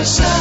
myself.